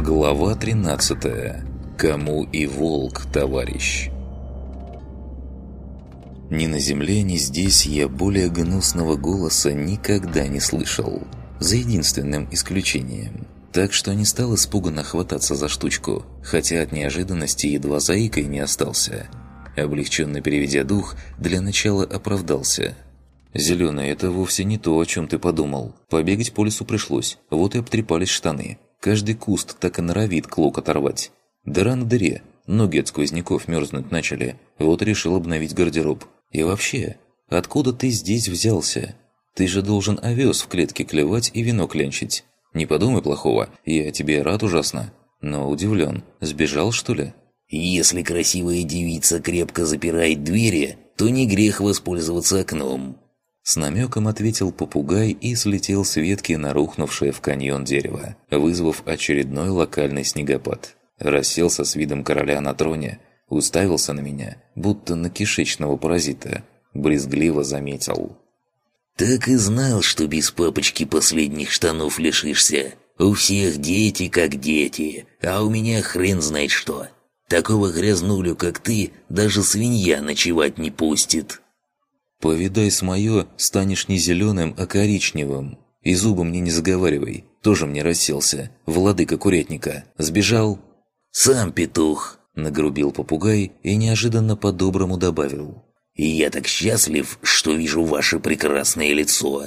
Глава 13. Кому и волк, товарищ? Ни на земле, ни здесь я более гнусного голоса никогда не слышал. За единственным исключением. Так что не стал испуганно хвататься за штучку, хотя от неожиданности едва заикой не остался. Облегченно переведя дух, для начала оправдался. «Зеленый, это вовсе не то, о чем ты подумал. Побегать по лесу пришлось, вот и обтрепались штаны. Каждый куст так и норовит клок оторвать. Дыра на дыре, ноги от сквозняков мерзнуть начали, вот решил обновить гардероб. И вообще, откуда ты здесь взялся? Ты же должен овес в клетке клевать и вино кленчить. Не подумай плохого, я тебе рад ужасно. Но удивлен, сбежал что ли?» «Если красивая девица крепко запирает двери, то не грех воспользоваться окном», с намеком ответил попугай и слетел с ветки на рухнувшее в каньон дерево, вызвав очередной локальный снегопад. Расселся с видом короля на троне, уставился на меня, будто на кишечного паразита. Брезгливо заметил. «Так и знал, что без папочки последних штанов лишишься. У всех дети как дети, а у меня хрен знает что. Такого грязнулю, как ты, даже свинья ночевать не пустит». «Повидай с моё, станешь не зеленым, а коричневым. И зубы мне не заговаривай, тоже мне расселся, владыка курятника. Сбежал?» «Сам петух», – нагрубил попугай и неожиданно по-доброму добавил. «И я так счастлив, что вижу ваше прекрасное лицо».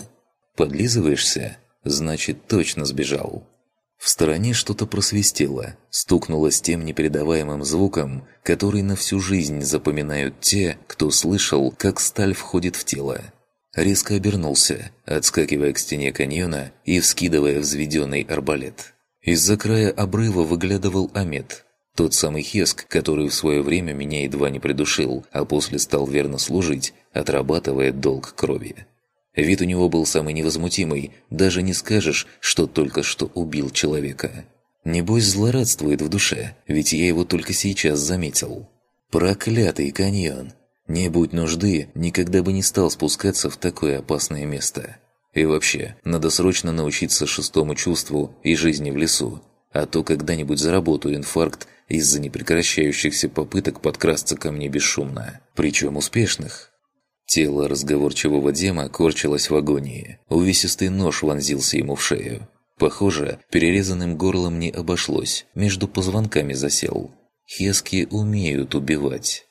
«Подлизываешься? Значит, точно сбежал». В стороне что-то просвистело, стукнуло с тем непередаваемым звуком, который на всю жизнь запоминают те, кто слышал, как сталь входит в тело. Резко обернулся, отскакивая к стене каньона и вскидывая взведенный арбалет. Из-за края обрыва выглядывал Амет, тот самый Хеск, который в свое время меня едва не придушил, а после стал верно служить, отрабатывая долг крови. Вид у него был самый невозмутимый, даже не скажешь, что только что убил человека. Небось злорадствует в душе, ведь я его только сейчас заметил. Проклятый каньон! Не будь нужды, никогда бы не стал спускаться в такое опасное место. И вообще, надо срочно научиться шестому чувству и жизни в лесу, а то когда-нибудь заработаю инфаркт из-за непрекращающихся попыток подкрасться ко мне бесшумно. Причем успешных. Тело разговорчивого Дема корчилось в агонии. Увесистый нож вонзился ему в шею. Похоже, перерезанным горлом не обошлось, между позвонками засел. Хески умеют убивать.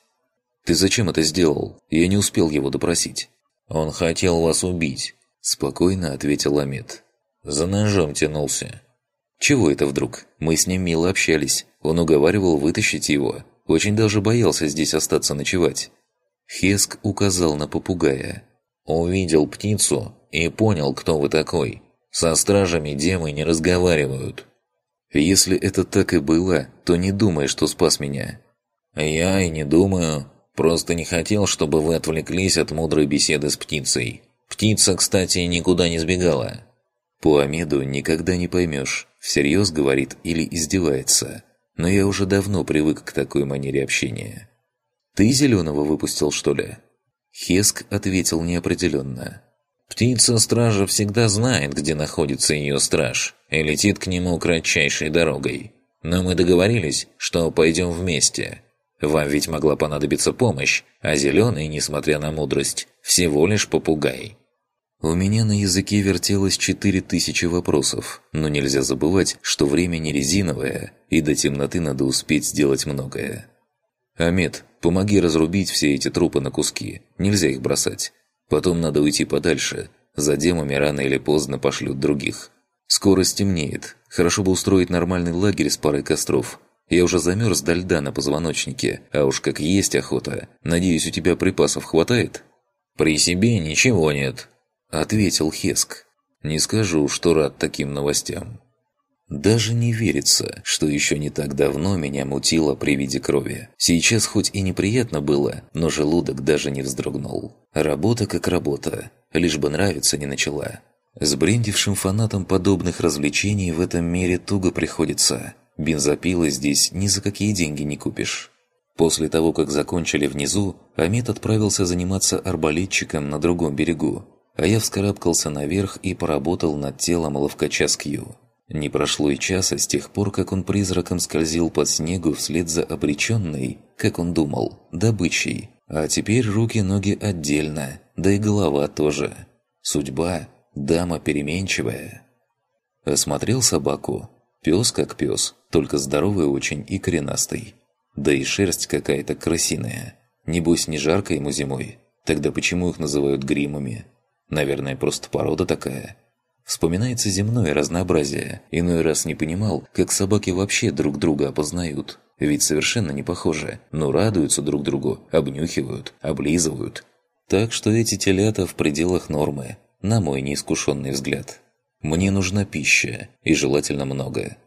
«Ты зачем это сделал? Я не успел его допросить». «Он хотел вас убить», – спокойно ответил Амет. «За ножом тянулся». «Чего это вдруг? Мы с ним мило общались. Он уговаривал вытащить его. Очень даже боялся здесь остаться ночевать. Хеск указал на попугая. «Увидел птицу и понял, кто вы такой. Со стражами демы не разговаривают». «Если это так и было, то не думай, что спас меня». «Я и не думаю. Просто не хотел, чтобы вы отвлеклись от мудрой беседы с птицей. Птица, кстати, никуда не сбегала». По Амеду никогда не поймешь, всерьез говорит или издевается. Но я уже давно привык к такой манере общения. «Ты зеленого выпустил, что ли?» Хеск ответил неопределенно. «Птица-стража всегда знает, где находится ее страж, и летит к нему кратчайшей дорогой. Но мы договорились, что пойдем вместе. Вам ведь могла понадобиться помощь, а зеленый, несмотря на мудрость, всего лишь попугай». У меня на языке вертелось четыре тысячи вопросов, но нельзя забывать, что время не резиновое, и до темноты надо успеть сделать многое. «Амет, помоги разрубить все эти трупы на куски. Нельзя их бросать. Потом надо уйти подальше. За демами рано или поздно пошлют других. Скоро стемнеет. Хорошо бы устроить нормальный лагерь с парой костров. Я уже замерз до льда на позвоночнике, а уж как есть охота. Надеюсь, у тебя припасов хватает?» «При себе ничего нет», — ответил Хеск. «Не скажу, что рад таким новостям». Даже не верится, что еще не так давно меня мутило при виде крови. Сейчас хоть и неприятно было, но желудок даже не вздрогнул. Работа как работа, лишь бы нравиться не начала. С брендившим фанатом подобных развлечений в этом мире туго приходится. Бензопилы здесь ни за какие деньги не купишь. После того, как закончили внизу, Амит отправился заниматься арбалетчиком на другом берегу, а я вскарабкался наверх и поработал над телом ловкача Скью. Не прошло и часа с тех пор, как он призраком скользил под снегу вслед за обреченной, как он думал, добычей. А теперь руки-ноги отдельно, да и голова тоже. Судьба – дама переменчивая. Осмотрел собаку. Пес как пес, только здоровый очень и коренастый. Да и шерсть какая-то красиная. Небось, не жарко ему зимой. Тогда почему их называют гримами? Наверное, просто порода такая. Вспоминается земное разнообразие. Иной раз не понимал, как собаки вообще друг друга опознают. Ведь совершенно не похожи, но радуются друг другу, обнюхивают, облизывают. Так что эти телята в пределах нормы, на мой неискушенный взгляд. Мне нужна пища, и желательно много.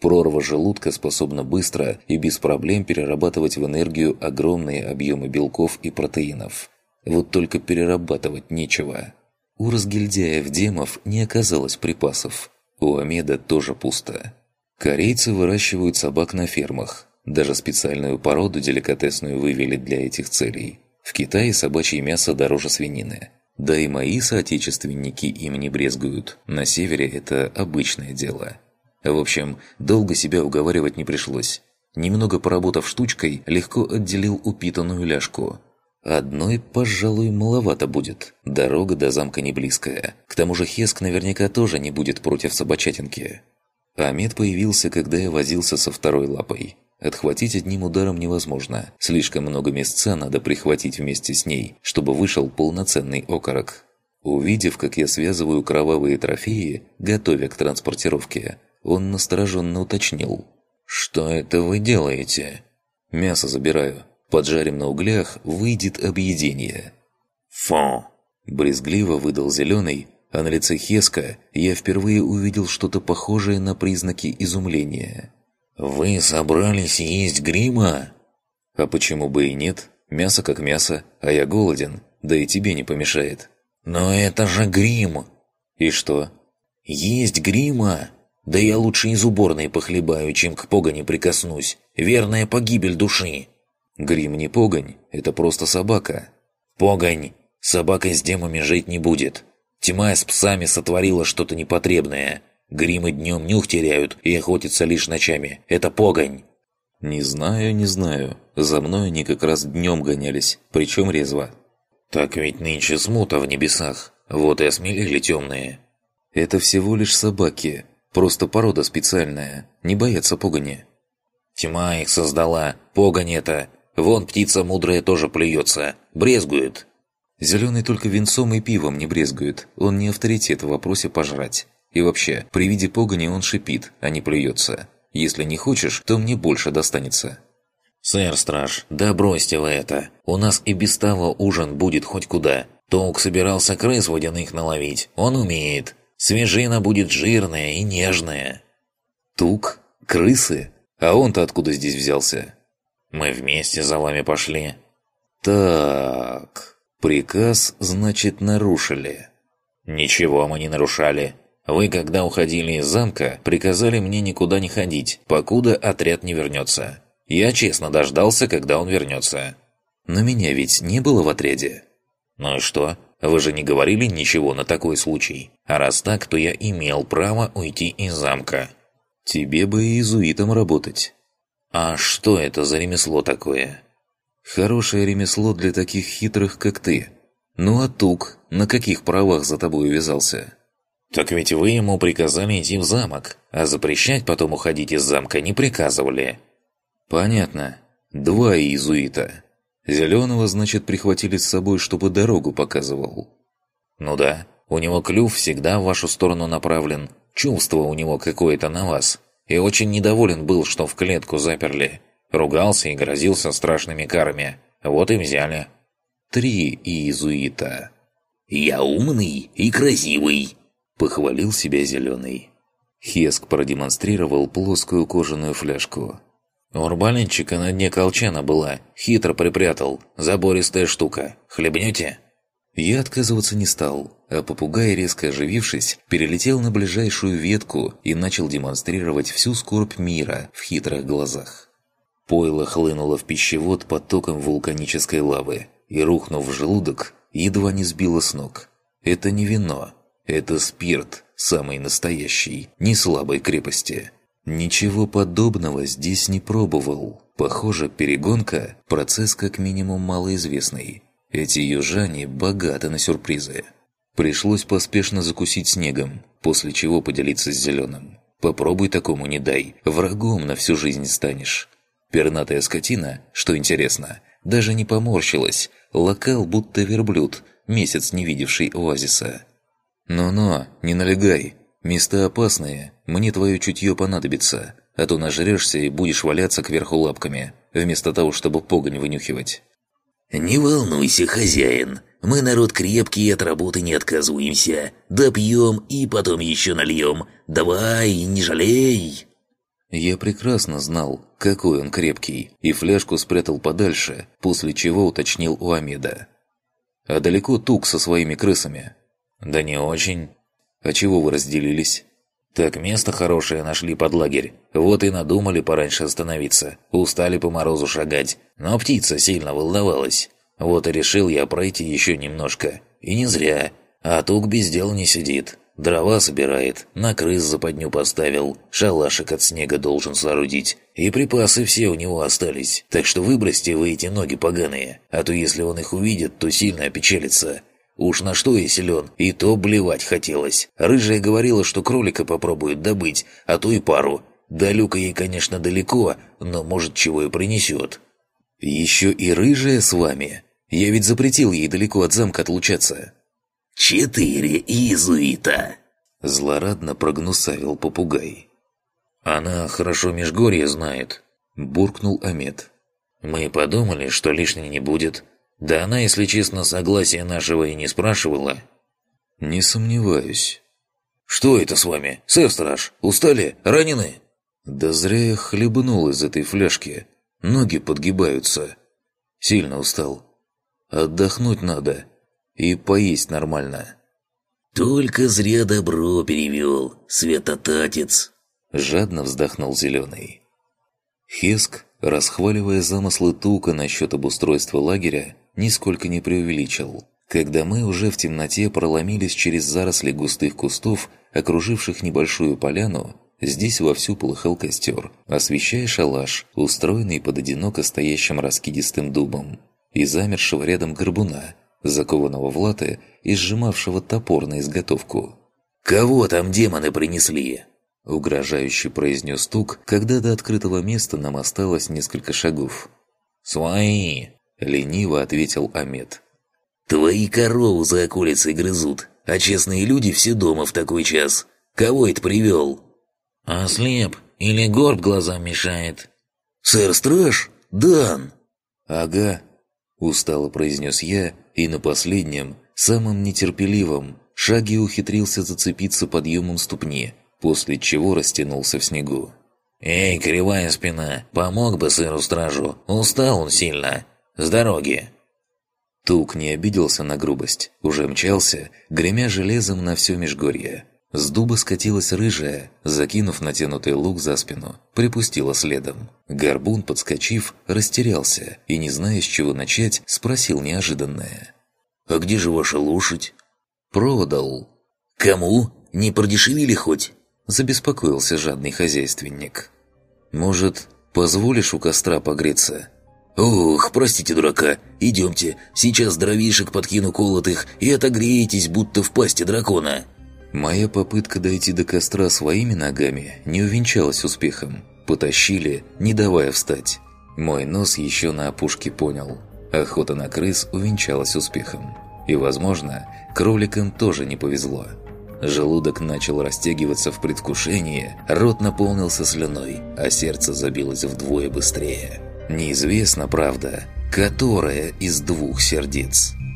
Прорва желудка способна быстро и без проблем перерабатывать в энергию огромные объемы белков и протеинов. Вот только перерабатывать нечего. У разгильдяев-демов не оказалось припасов. У Амеда тоже пусто. Корейцы выращивают собак на фермах. Даже специальную породу деликатесную вывели для этих целей. В Китае собачье мясо дороже свинины. Да и мои соотечественники им не брезгуют. На севере это обычное дело. В общем, долго себя уговаривать не пришлось. Немного поработав штучкой, легко отделил упитанную ляжку. Одной, пожалуй, маловато будет. Дорога до замка не близкая. К тому же Хеск наверняка тоже не будет против собачатинки. Амед появился, когда я возился со второй лапой. Отхватить одним ударом невозможно. Слишком много мясца надо прихватить вместе с ней, чтобы вышел полноценный окорок. Увидев, как я связываю кровавые трофеи, готовя к транспортировке, он настороженно уточнил. «Что это вы делаете?» «Мясо забираю», Поджарим на углях, выйдет объедение. «Фу!» Брезгливо выдал зеленый, а на лице Хеска я впервые увидел что-то похожее на признаки изумления. «Вы собрались есть грима?» «А почему бы и нет? Мясо как мясо, а я голоден, да и тебе не помешает». «Но это же грим!» «И что?» «Есть грима! Да я лучше из уборной похлебаю, чем к погоне прикоснусь. Верная погибель души!» Грим не погонь, это просто собака. Погонь! Собака с демами жить не будет. Тьма с псами сотворила что-то непотребное. Гримы днем нюх теряют и охотятся лишь ночами. Это погонь!» «Не знаю, не знаю. За мной они как раз днем гонялись, причем резво». «Так ведь нынче смута в небесах. Вот и осмелели темные». «Это всего лишь собаки. Просто порода специальная. Не боятся погони». «Тьма их создала. Погонь это. Вон птица мудрая тоже плюется. Брезгует. Зеленый только венцом и пивом не брезгует. Он не авторитет в вопросе пожрать. И вообще, при виде погони он шипит, а не плюется. Если не хочешь, то мне больше достанется. «Сэр Страж, да бросьте вы это. У нас и без того ужин будет хоть куда. Толк собирался крыс водяных наловить. Он умеет. Свежина будет жирная и нежная». «Тук? Крысы? А он-то откуда здесь взялся?» Мы вместе за вами пошли». «Так... Приказ, значит, нарушили». «Ничего мы не нарушали. Вы, когда уходили из замка, приказали мне никуда не ходить, покуда отряд не вернется. Я честно дождался, когда он вернется». «Но меня ведь не было в отряде». «Ну и что? Вы же не говорили ничего на такой случай. А раз так, то я имел право уйти из замка». «Тебе бы и иезуитом работать». «А что это за ремесло такое?» «Хорошее ремесло для таких хитрых, как ты. Ну а Тук на каких правах за тобой увязался?» «Так ведь вы ему приказали идти в замок, а запрещать потом уходить из замка не приказывали». «Понятно. Два иезуита. Зеленого, значит, прихватили с собой, чтобы дорогу показывал». «Ну да, у него клюв всегда в вашу сторону направлен. Чувство у него какое-то на вас и очень недоволен был, что в клетку заперли. Ругался и грозился страшными карами. Вот и взяли. Три иезуита. «Я умный и красивый», — похвалил себя Зеленый. Хеск продемонстрировал плоскую кожаную фляжку. «У арбалетчика на дне колчана была. Хитро припрятал. Забористая штука. Хлебнете?» Я отказываться не стал, а попугай, резко оживившись, перелетел на ближайшую ветку и начал демонстрировать всю скорбь мира в хитрых глазах. Пойло хлынуло в пищевод потоком вулканической лавы и, рухнув в желудок, едва не сбило с ног. Это не вино, это спирт, самой настоящей, не слабой крепости. Ничего подобного здесь не пробовал. Похоже, перегонка – процесс как минимум малоизвестный. Эти южане богаты на сюрпризы. Пришлось поспешно закусить снегом, после чего поделиться с зеленым. Попробуй такому не дай, врагом на всю жизнь станешь. Пернатая скотина, что интересно, даже не поморщилась, локал будто верблюд, месяц не видевший оазиса. «Но-но, не налегай, места опасные, мне твое чутье понадобится, а то нажрешься и будешь валяться кверху лапками, вместо того, чтобы погонь вынюхивать». «Не волнуйся, хозяин, мы народ крепкий, от работы не отказываемся. Допьем и потом еще нальем. Давай, не жалей!» Я прекрасно знал, какой он крепкий, и фляжку спрятал подальше, после чего уточнил у Амеда. «А далеко Тук со своими крысами?» «Да не очень». «А чего вы разделились?» «Так место хорошее нашли под лагерь. Вот и надумали пораньше остановиться. Устали по морозу шагать. Но птица сильно волновалась. Вот и решил я пройти еще немножко. И не зря. А Тук без дела не сидит. Дрова собирает, на крыс западню поставил, шалашик от снега должен соорудить. И припасы все у него остались. Так что выбросьте вы эти ноги поганые. А то если он их увидит, то сильно опечалится. Уж на что я силен, и то блевать хотелось. Рыжая говорила, что кролика попробует добыть, а то и пару. До люка ей, конечно, далеко, но может чего и принесет. «Еще и рыжая с вами? Я ведь запретил ей далеко от замка отлучаться». «Четыре иезуита!» Злорадно прогнусавил попугай. «Она хорошо Межгорье знает», – буркнул Амет. «Мы подумали, что лишней не будет. Да она, если честно, согласия нашего и не спрашивала». «Не сомневаюсь». «Что это с вами, сэр-страж? Устали? Ранены?» «Да зря я хлебнул из этой фляжки. Ноги подгибаются. Сильно устал. Отдохнуть надо. И поесть нормально». «Только зря добро перевел, светотатец!» Жадно вздохнул Зеленый. Хеск, расхваливая замыслы Тука насчет обустройства лагеря, нисколько не преувеличил. Когда мы уже в темноте проломились через заросли густых кустов, окруживших небольшую поляну, здесь вовсю полыхал костер, освещая шалаш, устроенный под одиноко стоящим раскидистым дубом, и замершего рядом горбуна, закованного в латы и сжимавшего топор на изготовку. «Кого там демоны принесли?» Угрожающе произнес Тук, когда до открытого места нам осталось несколько шагов. «Свои!» – лениво ответил Амет. «Твои корову за околицей грызут, а честные люди все дома в такой час. Кого это привел?» «Ослеп или горб глазам мешает?» «Сэр-страж? Дан!» «Ага», – устало произнес я, и на последнем, самом нетерпеливом, шаге ухитрился зацепиться подъемом ступни, после чего растянулся в снегу. «Эй, кривая спина, помог бы сыру-стражу, устал он сильно. С дороги!» Тук не обиделся на грубость, уже мчался, гремя железом на все межгорье. С дуба скатилась рыжая, закинув натянутый лук за спину, припустила следом. Горбун, подскочив, растерялся и, не зная, с чего начать, спросил неожиданное. «А где же ваша лошадь?» «Продал». «Кому? Не продешевили хоть?» Забеспокоился жадный хозяйственник. «Может, позволишь у костра погреться?» «Ох, простите, дурака, идемте, сейчас дровишек подкину колотых и отогреетесь, будто в пасти дракона». Моя попытка дойти до костра своими ногами не увенчалась успехом. Потащили, не давая встать. Мой нос еще на опушке понял. Охота на крыс увенчалась успехом. И, возможно, кроликам тоже не повезло. Желудок начал растягиваться в предвкушении, рот наполнился слюной, а сердце забилось вдвое быстрее. Неизвестно, правда, которое из двух сердец –